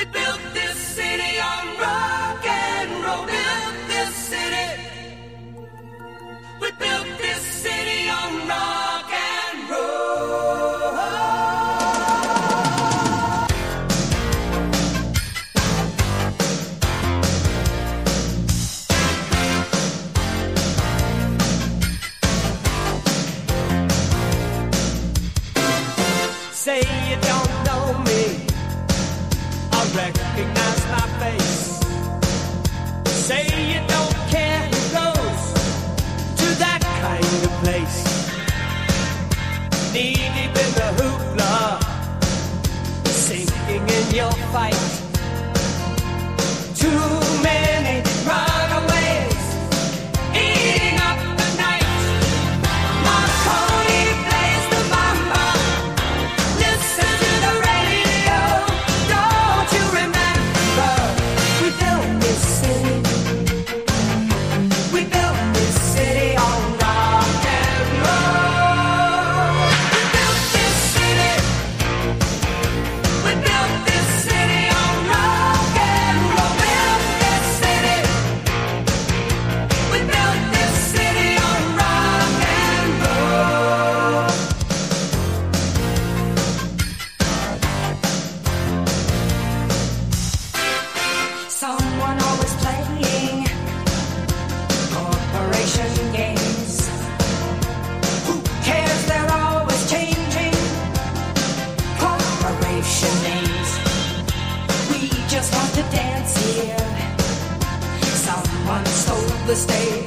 We built this city on rock and roll. Built this city. We built this city on rock and roll. Say it. say you don't care who goes to that kind of place. The hoopla, sinking in your fight. the stage.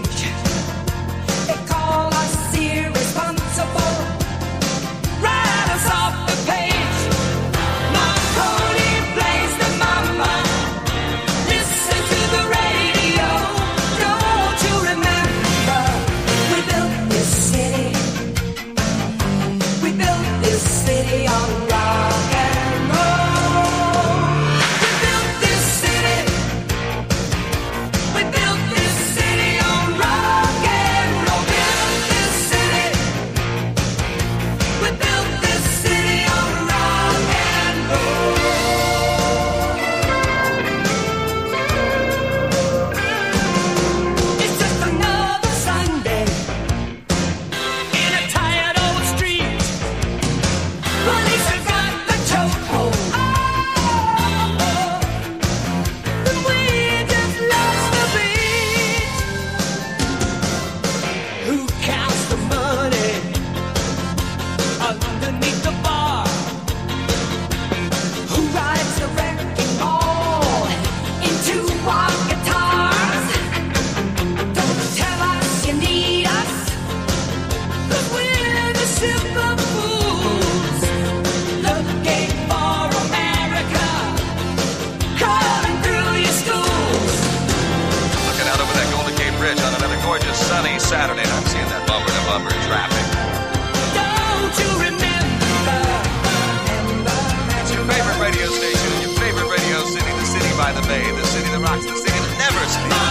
gorgeous sunny Saturday, and I'm seeing that bumper to bumper traffic. Don't you remember? remember your favorite radio station, your favorite radio city, the city by the bay, the city that rocks, the city that never sleeps.